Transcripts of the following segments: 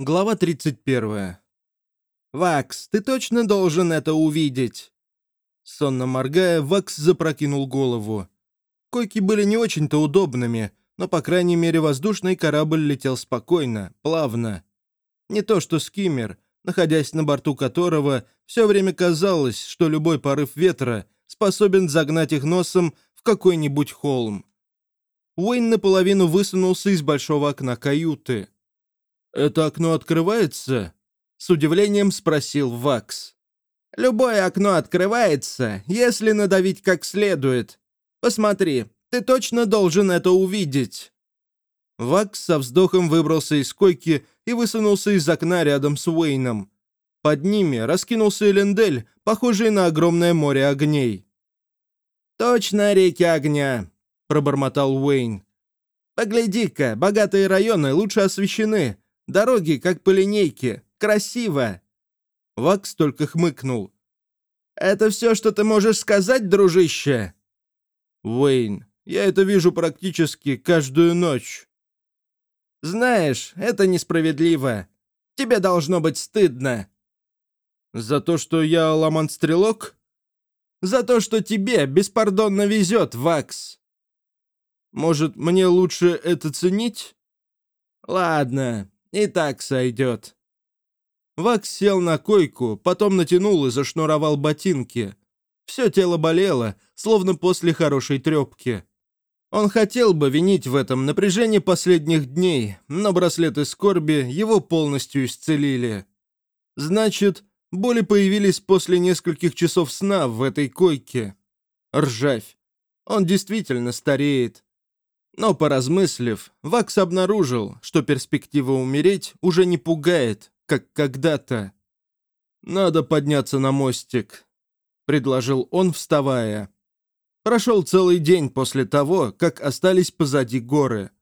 Глава 31. «Вакс, ты точно должен это увидеть!» Сонно моргая, Вакс запрокинул голову. Койки были не очень-то удобными, но, по крайней мере, воздушный корабль летел спокойно, плавно. Не то что скиммер, находясь на борту которого, все время казалось, что любой порыв ветра способен загнать их носом в какой-нибудь холм. Уэйн наполовину высунулся из большого окна каюты. «Это окно открывается?» — с удивлением спросил Вакс. «Любое окно открывается, если надавить как следует. Посмотри, ты точно должен это увидеть». Вакс со вздохом выбрался из койки и высунулся из окна рядом с Уэйном. Под ними раскинулся Элендель, похожий на огромное море огней. «Точно реки огня», — пробормотал Уэйн. «Погляди-ка, богатые районы лучше освещены, Дороги, как по линейке. Красиво!» Вакс только хмыкнул. «Это все, что ты можешь сказать, дружище?» «Уэйн, я это вижу практически каждую ночь». «Знаешь, это несправедливо. Тебе должно быть стыдно». «За то, что я ламан-стрелок?» «За то, что тебе беспардонно везет, Вакс». «Может, мне лучше это ценить?» «Ладно, и так сойдет». Вакс сел на койку, потом натянул и зашнуровал ботинки. Все тело болело, словно после хорошей трепки. Он хотел бы винить в этом напряжение последних дней, но браслеты скорби его полностью исцелили. Значит, боли появились после нескольких часов сна в этой койке. Ржавь. Он действительно стареет. Но поразмыслив, Вакс обнаружил, что перспектива умереть уже не пугает, как когда-то. «Надо подняться на мостик», — предложил он, вставая. Прошел целый день после того, как остались позади горы.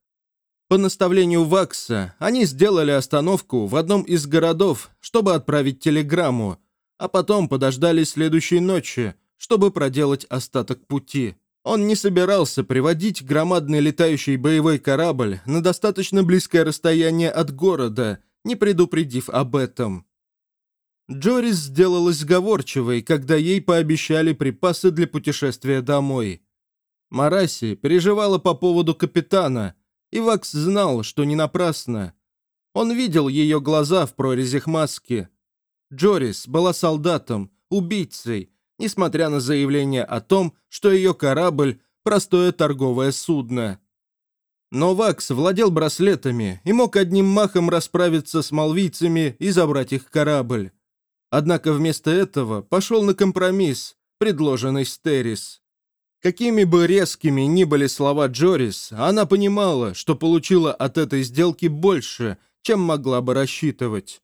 По наставлению Вакса они сделали остановку в одном из городов, чтобы отправить телеграмму, а потом подождали следующей ночи, чтобы проделать остаток пути. Он не собирался приводить громадный летающий боевой корабль на достаточно близкое расстояние от города, не предупредив об этом. Джорис сделалась сговорчивой, когда ей пообещали припасы для путешествия домой. Мараси переживала по поводу капитана, и Вакс знал, что не напрасно. Он видел ее глаза в прорезях маски. Джорис была солдатом, убийцей, несмотря на заявление о том, что ее корабль – простое торговое судно. Но Вакс владел браслетами и мог одним махом расправиться с малвийцами и забрать их корабль. Однако вместо этого пошел на компромисс, предложенный Стерис. Какими бы резкими ни были слова Джорис, она понимала, что получила от этой сделки больше, чем могла бы рассчитывать.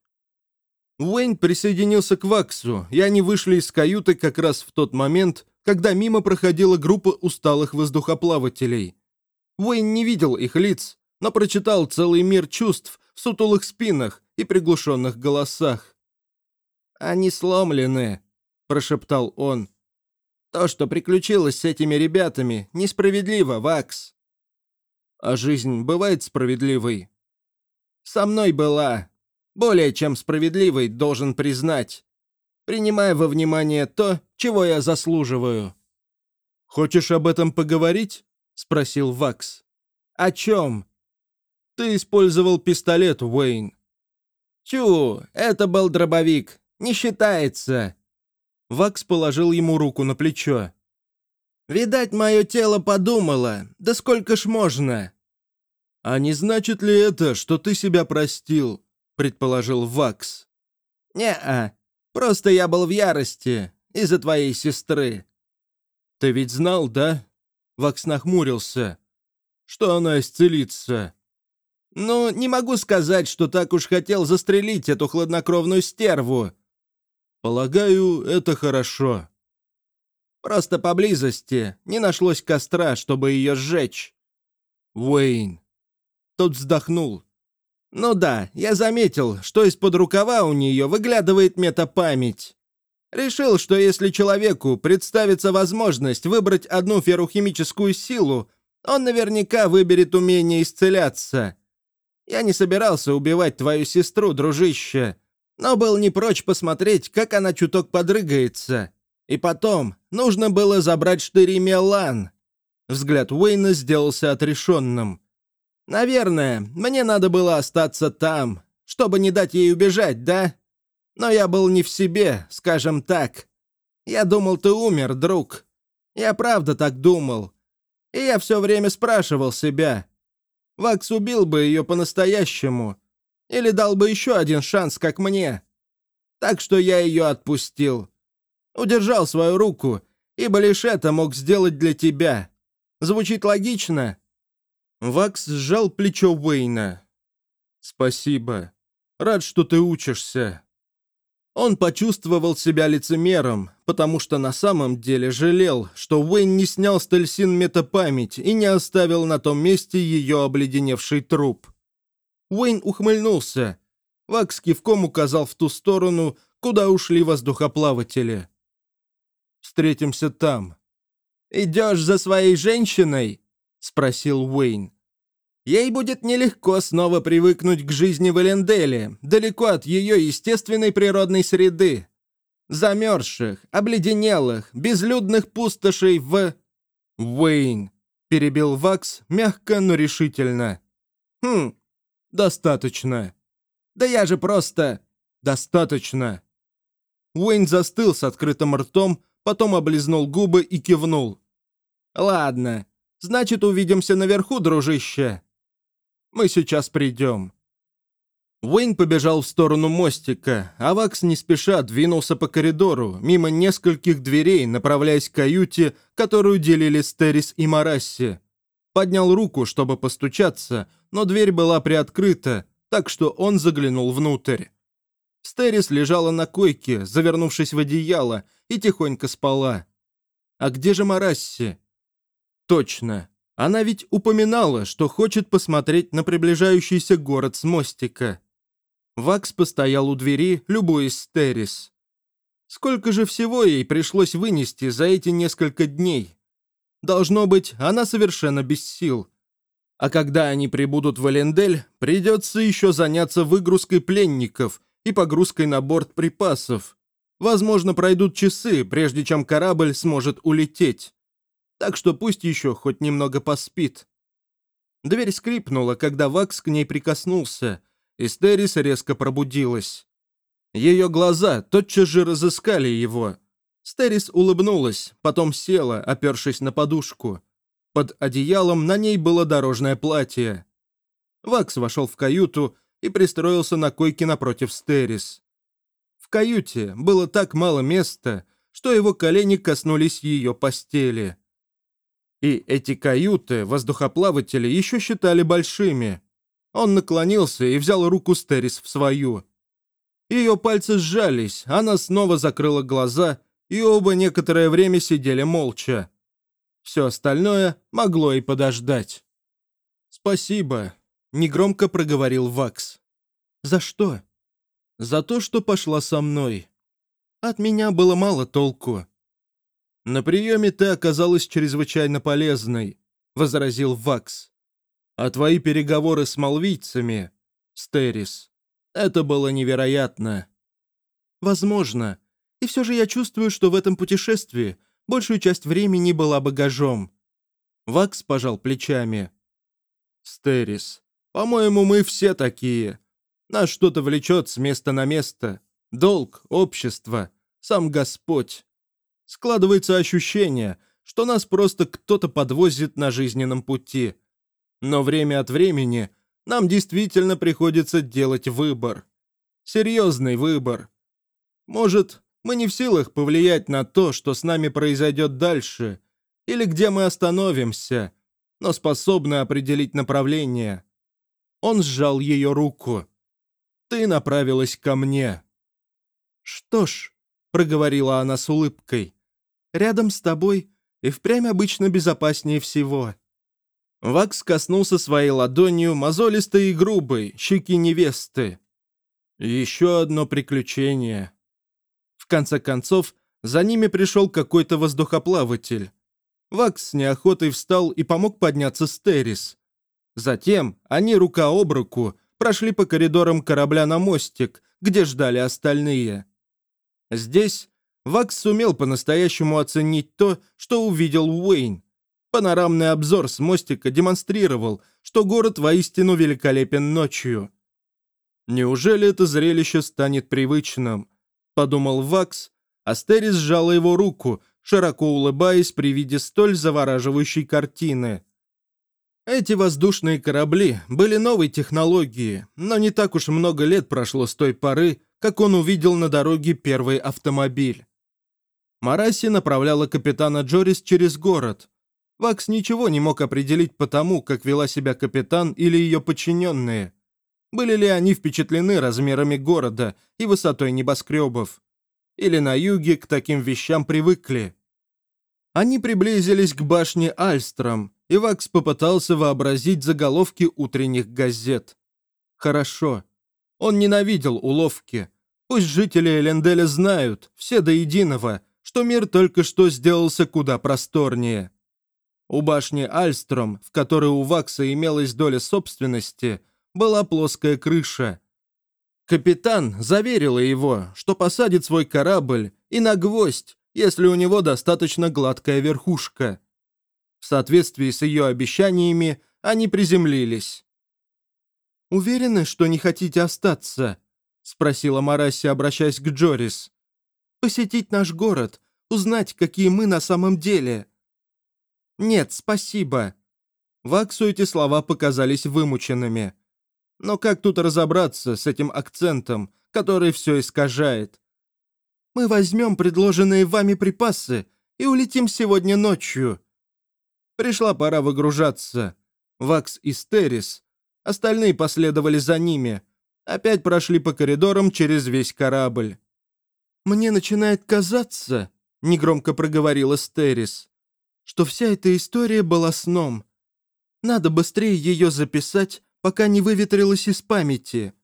Уэйн присоединился к Ваксу, и они вышли из каюты как раз в тот момент, когда мимо проходила группа усталых воздухоплавателей. Уэйн не видел их лиц, но прочитал целый мир чувств в сутулых спинах и приглушенных голосах. «Они сломлены», — прошептал он. «То, что приключилось с этими ребятами, несправедливо, Вакс». «А жизнь бывает справедливой?» «Со мной была, более чем справедливый, должен признать. Принимая во внимание то, чего я заслуживаю». «Хочешь об этом поговорить?» — спросил Вакс. «О чем?» «Ты использовал пистолет, Уэйн». «Чу, это был дробовик. Не считается». Вакс положил ему руку на плечо. «Видать, мое тело подумало. Да сколько ж можно?» «А не значит ли это, что ты себя простил?» — предположил Вакс. «Не-а, просто я был в ярости из-за твоей сестры». «Ты ведь знал, да?» Вакс нахмурился. «Что она исцелится?» «Ну, не могу сказать, что так уж хотел застрелить эту хладнокровную стерву». «Полагаю, это хорошо». «Просто поблизости не нашлось костра, чтобы ее сжечь». «Уэйн». Тот вздохнул. Ну да, я заметил, что из-под рукава у нее выглядывает метапамять. Решил, что если человеку представится возможность выбрать одну феррухимическую силу, он наверняка выберет умение исцеляться. Я не собирался убивать твою сестру, дружище, но был не прочь посмотреть, как она чуток подрыгается. И потом, нужно было забрать штыри Мелан. Взгляд Уэйна сделался отрешенным. Наверное, мне надо было остаться там, чтобы не дать ей убежать, да? Но я был не в себе, скажем так. Я думал, ты умер, друг. Я правда так думал. И я все время спрашивал себя. Вакс убил бы ее по-настоящему. Или дал бы еще один шанс, как мне. Так что я ее отпустил. Удержал свою руку, ибо лишь это мог сделать для тебя. Звучит логично?» Вакс сжал плечо Уэйна. «Спасибо. Рад, что ты учишься». Он почувствовал себя лицемером, потому что на самом деле жалел, что Уэйн не снял с Тельсин метапамять и не оставил на том месте ее обледеневший труп. Уэйн ухмыльнулся. Вакс кивком указал в ту сторону, куда ушли воздухоплаватели. «Встретимся там». «Идешь за своей женщиной?» — спросил Уэйн. Ей будет нелегко снова привыкнуть к жизни в Эленделе, далеко от ее естественной природной среды. Замерзших, обледенелых, безлюдных пустошей в... «Уэйн», — перебил Вакс мягко, но решительно. «Хм, достаточно». «Да я же просто...» «Достаточно». Уэйн застыл с открытым ртом, потом облизнул губы и кивнул. «Ладно, значит, увидимся наверху, дружище». Мы сейчас придем». Уэйн побежал в сторону мостика, а Вакс не спеша двинулся по коридору, мимо нескольких дверей, направляясь к каюте, которую делили Стерис и Марасси. Поднял руку, чтобы постучаться, но дверь была приоткрыта, так что он заглянул внутрь. Стерис лежала на койке, завернувшись в одеяло, и тихонько спала. А где же Марасси? Точно, она ведь упоминала, что хочет посмотреть на приближающийся город с мостика. Вакс постоял у двери, любуясь Стерис. Сколько же всего ей пришлось вынести за эти несколько дней? Должно быть, она совершенно без сил. А когда они прибудут в Элендель, придется еще заняться выгрузкой пленников и погрузкой на борт припасов. Возможно, пройдут часы, прежде чем корабль сможет улететь так что пусть еще хоть немного поспит. Дверь скрипнула, когда Вакс к ней прикоснулся, и Стерис резко пробудилась. Ее глаза тотчас же разыскали его. Стерис улыбнулась, потом села, опершись на подушку. Под одеялом на ней было дорожное платье. Вакс вошел в каюту и пристроился на койке напротив Стерис. В каюте было так мало места, что его колени коснулись ее постели. И эти каюты воздухоплаватели еще считали большими. Он наклонился и взял руку Стерис в свою. Ее пальцы сжались, она снова закрыла глаза, и оба некоторое время сидели молча. Все остальное могло и подождать. «Спасибо», — негромко проговорил Вакс. «За что?» «За то, что пошла со мной. От меня было мало толку. «На приеме ты оказалась чрезвычайно полезной», — возразил Вакс. «А твои переговоры с молвийцами, Стерис, это было невероятно». «Возможно. И все же я чувствую, что в этом путешествии большую часть времени была багажом». Вакс пожал плечами. «Стерис, по-моему, мы все такие. Нас что-то влечет с места на место. Долг, общество, сам Господь. Складывается ощущение, что нас просто кто-то подвозит на жизненном пути. Но время от времени нам действительно приходится делать выбор. Серьезный выбор. Может, мы не в силах повлиять на то, что с нами произойдет дальше, или где мы остановимся, но способны определить направление. Он сжал ее руку. Ты направилась ко мне. Что ж, проговорила она с улыбкой, Рядом с тобой и впрямь обычно безопаснее всего». Вакс коснулся своей ладонью, мозолистой и грубой, щеки невесты. Еще одно приключение. В конце концов, за ними пришел какой-то воздухоплаватель. Вакс с неохотой встал и помог подняться Стерис. Затем они рука об руку прошли по коридорам корабля на мостик, где ждали остальные. Здесь Вакс сумел по-настоящему оценить то, что увидел Уэйн. Панорамный обзор с мостика демонстрировал, что город воистину великолепен ночью. «Неужели это зрелище станет привычным?» — подумал Вакс. Астерис сжала его руку, широко улыбаясь при виде столь завораживающей картины. Эти воздушные корабли были новой технологии, но не так уж много лет прошло с той поры, как он увидел на дороге первый автомобиль. Мараси направляла капитана Джорис через город. Вакс ничего не мог определить по тому, как вела себя капитан или ее подчиненные. Были ли они впечатлены размерами города и высотой небоскребов? Или на юге к таким вещам привыкли? Они приблизились к башне Альстром, и Вакс попытался вообразить заголовки утренних газет. Хорошо. Он ненавидел уловки. Пусть жители Эленделя знают, все до единого, что мир только что сделался куда просторнее. У башни Альстром, в которой у Вакса имелась доля собственности, была плоская крыша. Капитан заверила его, что посадит свой корабль и на гвоздь, если у него достаточно гладкая верхушка. В соответствии с ее обещаниями они приземлились. «Уверены, что не хотите остаться?» — спросила Мараси, обращаясь к Джорис. «Посетить наш город, узнать, какие мы на самом деле». «Нет, спасибо». Ваксу эти слова показались вымученными. Но как тут разобраться с этим акцентом, который все искажает? Мы возьмем предложенные вами припасы и улетим сегодня ночью». Пришла пора выгружаться. Вакс и Стерис. Остальные последовали за ними. Опять прошли по коридорам через весь корабль. «Мне начинает казаться», — негромко проговорила Стерис, «что вся эта история была сном. Надо быстрее ее записать, пока не выветрилась из памяти».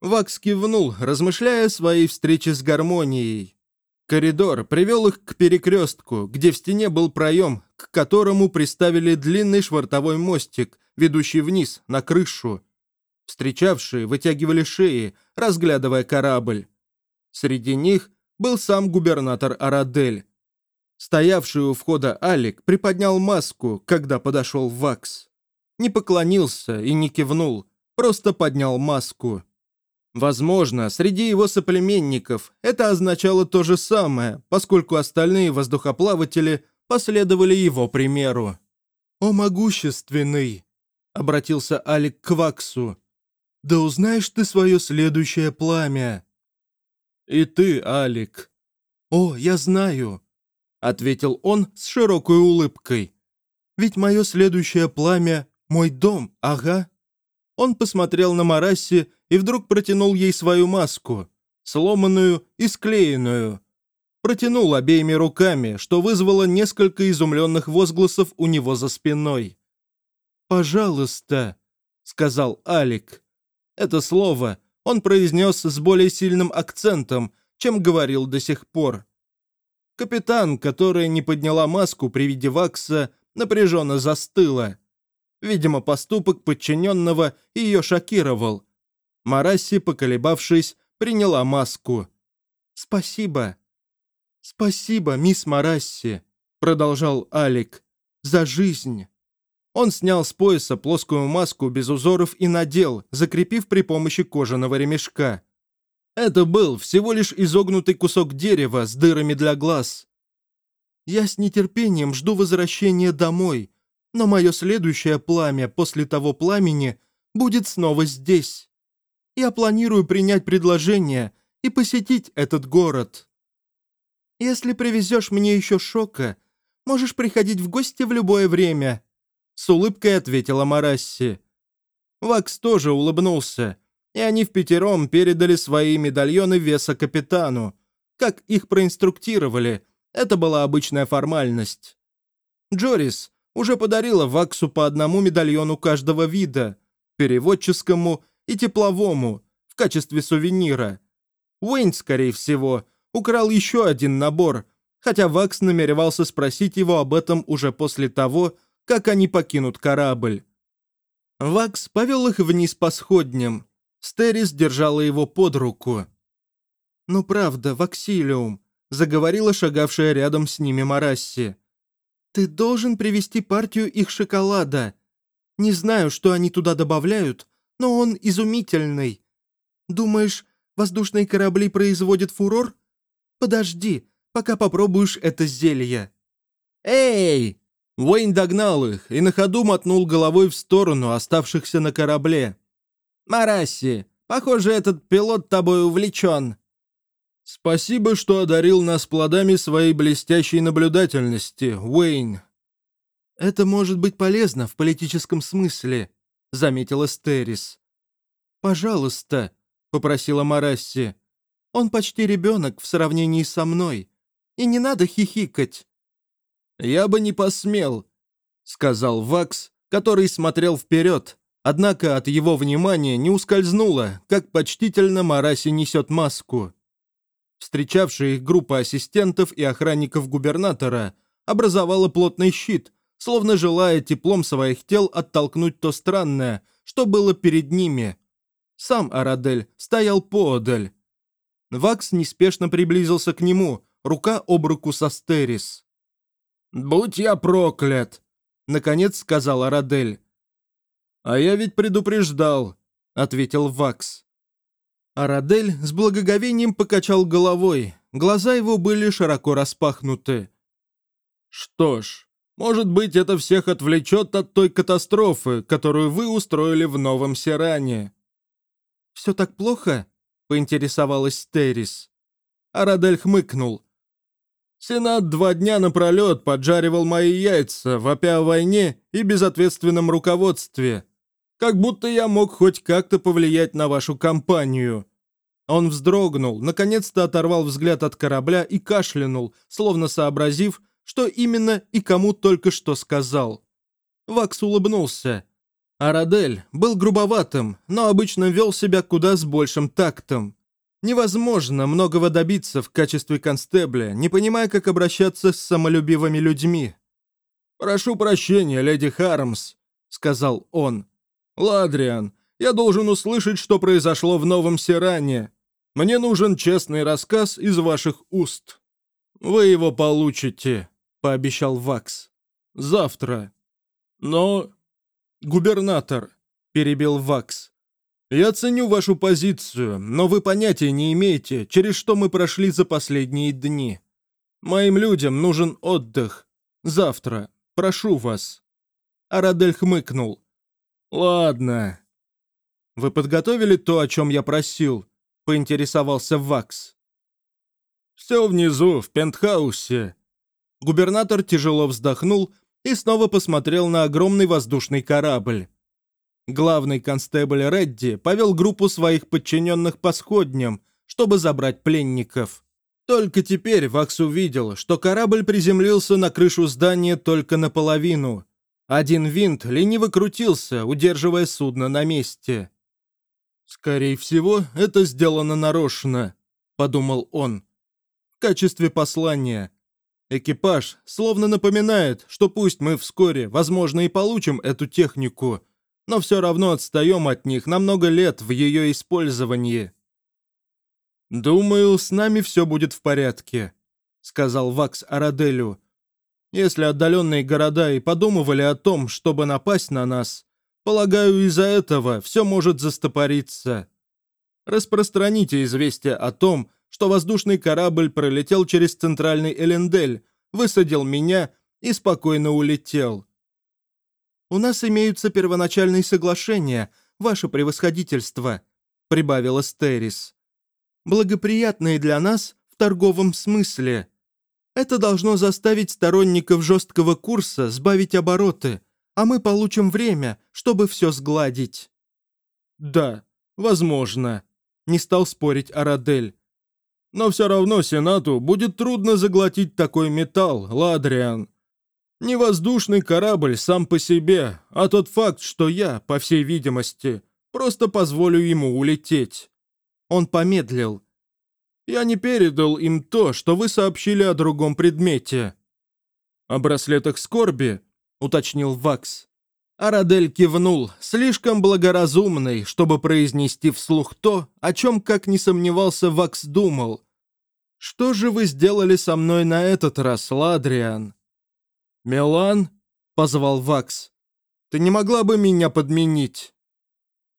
Вакс кивнул, размышляя о своей встрече с гармонией. Коридор привел их к перекрестку, где в стене был проем, к которому приставили длинный швартовой мостик, ведущий вниз, на крышу. Встречавшие вытягивали шеи, разглядывая корабль. Среди них был сам губернатор Арадель. Стоявший у входа Алик приподнял маску, когда подошел Вакс. Не поклонился и не кивнул, просто поднял маску. Возможно, среди его соплеменников это означало то же самое, поскольку остальные воздухоплаватели последовали его примеру. «О могущественный!» — обратился Алик к Ваксу. «Да узнаешь ты свое следующее пламя!» «И ты, Алик!» «О, я знаю!» — ответил он с широкой улыбкой. «Ведь мое следующее пламя — мой дом, ага!» Он посмотрел на Марасси и вдруг протянул ей свою маску, сломанную и склеенную. Протянул обеими руками, что вызвало несколько изумленных возгласов у него за спиной. «Пожалуйста», — сказал Алик. Это слово он произнес с более сильным акцентом, чем говорил до сих пор. Капитан, которая не подняла маску при виде Вакса, напряженно застыла. Видимо, поступок подчиненного ее шокировал. Марасси, поколебавшись, приняла маску. «Спасибо». «Спасибо, мисс Марасси», — продолжал Алик, — «за жизнь». Он снял с пояса плоскую маску без узоров и надел, закрепив при помощи кожаного ремешка. Это был всего лишь изогнутый кусок дерева с дырами для глаз. «Я с нетерпением жду возвращения домой», но мое следующее пламя после того пламени будет снова здесь. Я планирую принять предложение и посетить этот город. Если привезешь мне еще шока, можешь приходить в гости в любое время», — с улыбкой ответила Марасси. Вакс тоже улыбнулся, и они в пятером передали свои медальоны веса капитану. Как их проинструктировали, это была обычная формальность. Джорис уже подарила Ваксу по одному медальону каждого вида, переводческому и тепловому, в качестве сувенира. Уэйн, скорее всего, украл еще один набор, хотя Вакс намеревался спросить его об этом уже после того, как они покинут корабль. Вакс повел их вниз по сходням. Стерис держала его под руку. «Ну правда, Ваксилиум», — заговорила шагавшая рядом с ними Марасси. «Ты должен привезти партию их шоколада. Не знаю, что они туда добавляют, но он изумительный. Думаешь, воздушные корабли производят фурор? Подожди, пока попробуешь это зелье». «Эй!» Уэйн догнал их и на ходу мотнул головой в сторону оставшихся на корабле. «Марасси, похоже, этот пилот тобой увлечен». «Спасибо, что одарил нас плодами своей блестящей наблюдательности, Уэйн». «Это может быть полезно в политическом смысле», — заметила Стерис. «Пожалуйста», — попросила Марасси. «Он почти ребенок в сравнении со мной. И не надо хихикать». «Я бы не посмел», — сказал Вакс, который смотрел вперед, однако от его внимания не ускользнуло, как почтительно Мараси несет маску. Встречавшая их группа ассистентов и охранников губернатора образовала плотный щит, словно желая теплом своих тел оттолкнуть то странное, что было перед ними. Сам Арадель стоял поодаль. Вакс неспешно приблизился к нему, рука об руку со Стерис. «Будь я проклят!» — наконец сказал Арадель. «А я ведь предупреждал», — ответил Вакс. Арадель с благоговением покачал головой, глаза его были широко распахнуты. «Что ж, может быть, это всех отвлечет от той катастрофы, которую вы устроили в Новом Сиране». «Все так плохо?» — поинтересовалась Террис. Арадель хмыкнул. «Сенат два дня напролет поджаривал мои яйца, вопя о войне и безответственном руководстве. Как будто я мог хоть как-то повлиять на вашу кампанию». Он вздрогнул, наконец-то оторвал взгляд от корабля и кашлянул, словно сообразив, что именно и кому только что сказал. Вакс улыбнулся. Арадель был грубоватым, но обычно вел себя куда с большим тактом. Невозможно многого добиться в качестве констебля, не понимая, как обращаться с самолюбивыми людьми. «Прошу прощения, леди Хармс», — сказал он. «Ладриан, я должен услышать, что произошло в Новом Сиране. Мне нужен честный рассказ из ваших уст. Вы его получите», — пообещал Вакс. «Завтра». «Но...» «Губернатор», — перебил Вакс. «Я ценю вашу позицию, но вы понятия не имеете, через что мы прошли за последние дни. Моим людям нужен отдых. Завтра. Прошу вас». Арадель хмыкнул. «Ладно». «Вы подготовили то, о чем я просил?» — поинтересовался Вакс. «Все внизу, в пентхаусе». Губернатор тяжело вздохнул и снова посмотрел на огромный воздушный корабль. Главный констебль Редди повел группу своих подчиненных по сходням, чтобы забрать пленников. Только теперь Вакс увидел, что корабль приземлился на крышу здания только наполовину. Один винт лениво крутился, удерживая судно на месте. «Скорее всего, это сделано нарочно», — подумал он. «В качестве послания. Экипаж словно напоминает, что пусть мы вскоре, возможно, и получим эту технику, но все равно отстаем от них на много лет в ее использовании». «Думаю, с нами все будет в порядке», — сказал Вакс Араделю. «Если отдаленные города и подумывали о том, чтобы напасть на нас, Полагаю, из-за этого все может застопориться. Распространите известие о том, что воздушный корабль пролетел через центральный Элендель, высадил меня и спокойно улетел. «У нас имеются первоначальные соглашения, ваше превосходительство», прибавила Стерис. «Благоприятные для нас в торговом смысле. Это должно заставить сторонников жесткого курса сбавить обороты, а мы получим время, чтобы все сгладить». «Да, возможно», — не стал спорить Арадель. «Но все равно Сенату будет трудно заглотить такой металл, Ладриан. Не воздушный корабль сам по себе, а тот факт, что я, по всей видимости, просто позволю ему улететь». Он помедлил. «Я не передал им то, что вы сообщили о другом предмете». «О браслетах скорби?» — уточнил Вакс. Арадель кивнул, слишком благоразумный, чтобы произнести вслух то, о чем, как не сомневался, Вакс думал. «Что же вы сделали со мной на этот раз, Ладриан?» «Милан?» — позвал Вакс. «Ты не могла бы меня подменить?»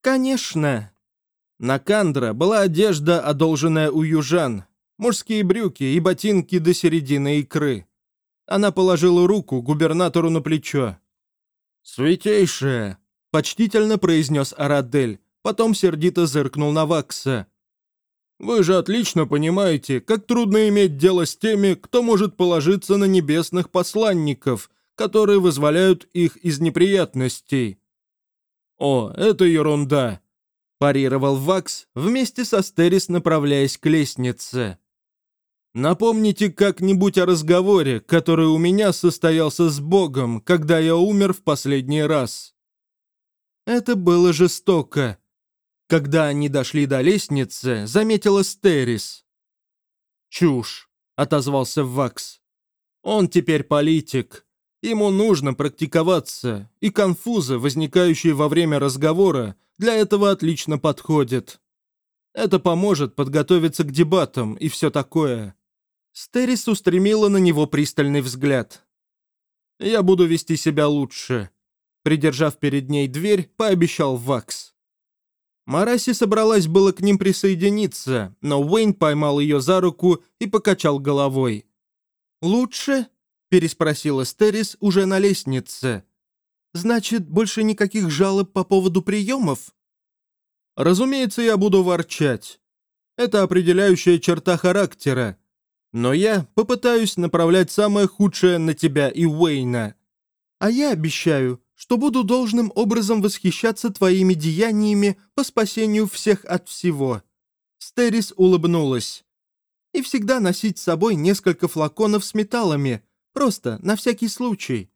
«Конечно!» На Кандра была одежда, одолженная у южан, мужские брюки и ботинки до середины икры. Она положила руку губернатору на плечо. «Святейшая!» — почтительно произнес Арадель, потом сердито зыркнул на Вакса. «Вы же отлично понимаете, как трудно иметь дело с теми, кто может положиться на небесных посланников, которые вызволяют их из неприятностей». «О, это ерунда!» – парировал Вакс, вместе со Стерис направляясь к лестнице. Напомните как-нибудь о разговоре, который у меня состоялся с Богом, когда я умер в последний раз. Это было жестоко. Когда они дошли до лестницы, заметила Стерис. «Чушь», — отозвался Вакс. «Он теперь политик. Ему нужно практиковаться, и конфузы, возникающие во время разговора, для этого отлично подходят. Это поможет подготовиться к дебатам и все такое». Стерис устремила на него пристальный взгляд. «Я буду вести себя лучше», — придержав перед ней дверь, пообещал Вакс. Мараси собралась было к ним присоединиться, но Уэйн поймал ее за руку и покачал головой. «Лучше?» — переспросила Стерис уже на лестнице. «Значит, больше никаких жалоб по поводу приемов?» «Разумеется, я буду ворчать. Это определяющая черта характера, но я попытаюсь направлять самое худшее на тебя и Уэйна. А я обещаю, что буду должным образом восхищаться твоими деяниями по спасению всех от всего». Стерис улыбнулась. «И всегда носить с собой несколько флаконов с металлами, просто на всякий случай.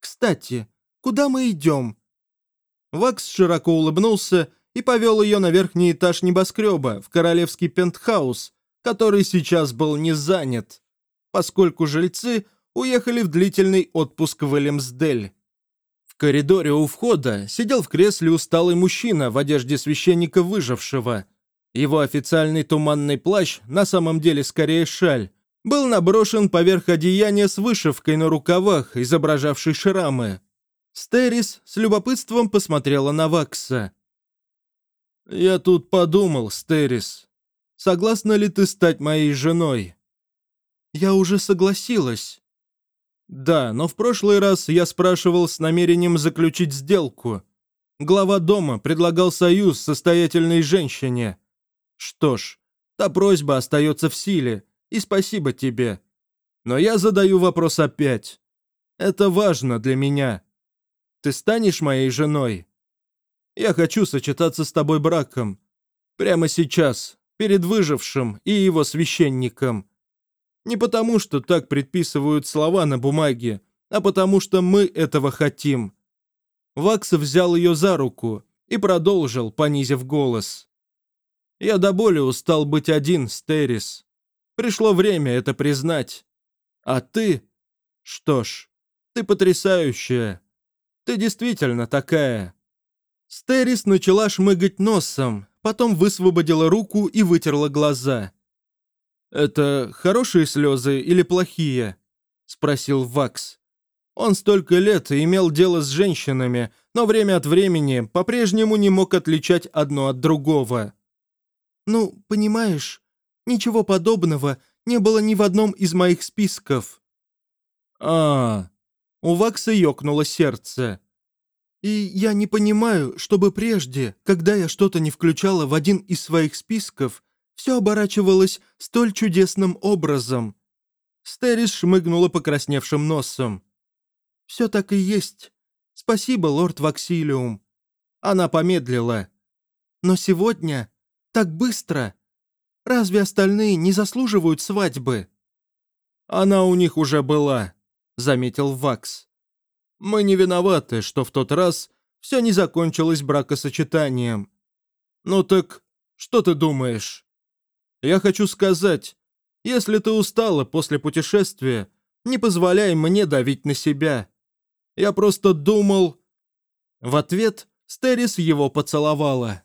Кстати, куда мы идем?» Вакс широко улыбнулся и повел ее на верхний этаж небоскреба, в королевский пентхаус, который сейчас был не занят, поскольку жильцы уехали в длительный отпуск в Элемсдель. Коридоре у входа сидел в кресле усталый мужчина в одежде священника выжившего. Его официальный туманный плащ, на самом деле скорее шаль, был наброшен поверх одеяния с вышивкой на рукавах, изображавшей шрамы. Стерис с любопытством посмотрела на Вакса. «Я тут подумал, Стерис, Согласна ли ты стать моей женой?» «Я уже согласилась». «Да, но в прошлый раз я спрашивал с намерением заключить сделку. Глава дома предлагал союз состоятельной женщине. Что ж, та просьба остается в силе, и спасибо тебе. Но я задаю вопрос опять. Это важно для меня. Ты станешь моей женой? Я хочу сочетаться с тобой браком. Прямо сейчас, перед выжившим и его священником. Не потому, что так предписывают слова на бумаге, а потому, что мы этого хотим. Вакс взял ее за руку и продолжил, понизив голос. «Я до боли устал быть один, Стерис. Пришло время это признать. А ты? Что ж, ты потрясающая. Ты действительно такая». Стерис начала шмыгать носом, потом высвободила руку и вытерла глаза. «Это хорошие слезы или плохие?» – спросил Вакс. Он столько лет имел дело с женщинами, но время от времени по-прежнему не мог отличать одно от другого. «Ну, понимаешь, ничего подобного не было ни в одном из моих списков». «А, у Вакса ёкнуло сердце. И я не понимаю, чтобы прежде, когда я что-то не включала в один из своих списков, все оборачивалось столь чудесным образом. Стерис шмыгнула покрасневшим носом. «Все так и есть. Спасибо, лорд Ваксилиум». Она помедлила. «Но сегодня так быстро. Разве остальные не заслуживают свадьбы?» «Она у них уже была», — заметил Вакс. Мы не виноваты, что в тот раз все не закончилось бракосочетанием. Ну так, что ты думаешь? Я хочу сказать, если ты устала после путешествия, не позволяй мне давить на себя. Я просто думал... В ответ Стерис его поцеловала.